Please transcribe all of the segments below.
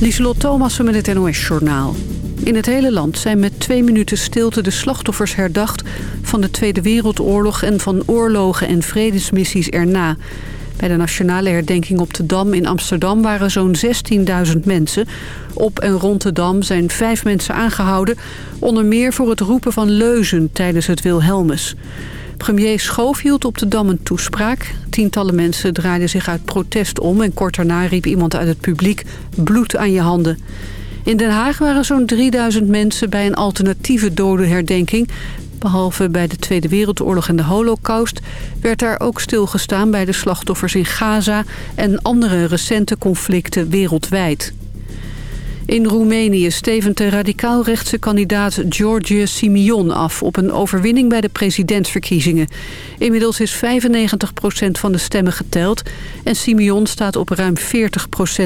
Lieselot Thomassen met het NOS-journaal. In het hele land zijn met twee minuten stilte de slachtoffers herdacht... van de Tweede Wereldoorlog en van oorlogen en vredesmissies erna. Bij de nationale herdenking op de Dam in Amsterdam waren zo'n 16.000 mensen. Op en rond de Dam zijn vijf mensen aangehouden... onder meer voor het roepen van leuzen tijdens het Wilhelmus. Premier Schoof hield op de Dam een toespraak. Tientallen mensen draaiden zich uit protest om... en kort daarna riep iemand uit het publiek bloed aan je handen. In Den Haag waren zo'n 3000 mensen bij een alternatieve dodenherdenking. Behalve bij de Tweede Wereldoorlog en de Holocaust... werd daar ook stilgestaan bij de slachtoffers in Gaza... en andere recente conflicten wereldwijd. In Roemenië stevend de radicaal-rechtse kandidaat George Simion af... op een overwinning bij de presidentsverkiezingen. Inmiddels is 95% van de stemmen geteld... en Simion staat op ruim 40%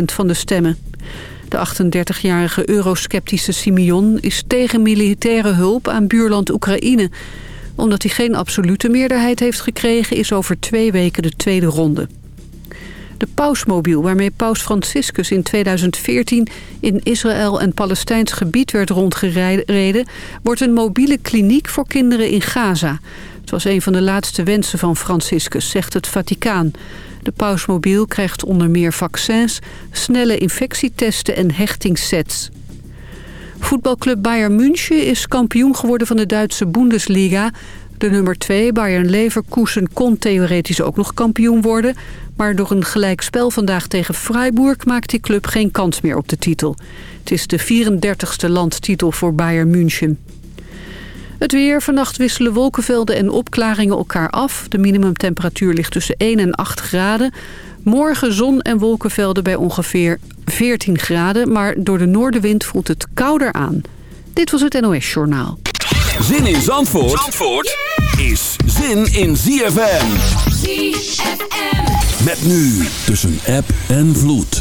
van de stemmen. De 38-jarige eurosceptische Simion is tegen militaire hulp aan buurland Oekraïne. Omdat hij geen absolute meerderheid heeft gekregen... is over twee weken de tweede ronde. De pausmobiel waarmee paus Franciscus in 2014 in Israël en Palestijns gebied werd rondgereden... wordt een mobiele kliniek voor kinderen in Gaza. Het was een van de laatste wensen van Franciscus, zegt het Vaticaan. De pausmobiel krijgt onder meer vaccins, snelle infectietesten en hechtingssets. Voetbalclub Bayern München is kampioen geworden van de Duitse Bundesliga. De nummer 2, Bayern Leverkusen, kon theoretisch ook nog kampioen worden... maar door een gelijkspel vandaag tegen Freiburg maakt die club geen kans meer op de titel. Het is de 34ste landtitel voor Bayern München. Het weer. Vannacht wisselen wolkenvelden en opklaringen elkaar af. De minimumtemperatuur ligt tussen 1 en 8 graden. Morgen zon en wolkenvelden bij ongeveer 14 graden. Maar door de noordenwind voelt het kouder aan. Dit was het NOS Journaal. Zin in Zandvoort, Zandvoort is zin in ZFM. ZFM. Met nu tussen app en vloed.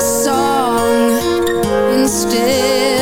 song instead.